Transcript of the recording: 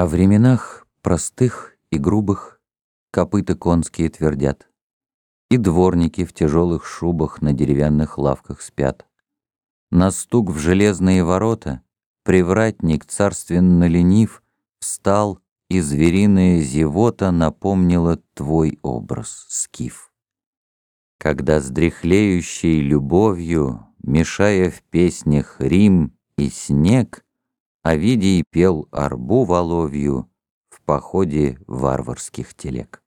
О временах простых и грубых Копыта конские твердят, И дворники в тяжелых шубах На деревянных лавках спят. На стук в железные ворота Привратник, царственно ленив, Встал, и звериная зевота Напомнила твой образ, скиф. Когда с дряхлеющей любовью, Мешая в песнях Рим и снег, Овидий пел арбу воловью В походе варварских телег.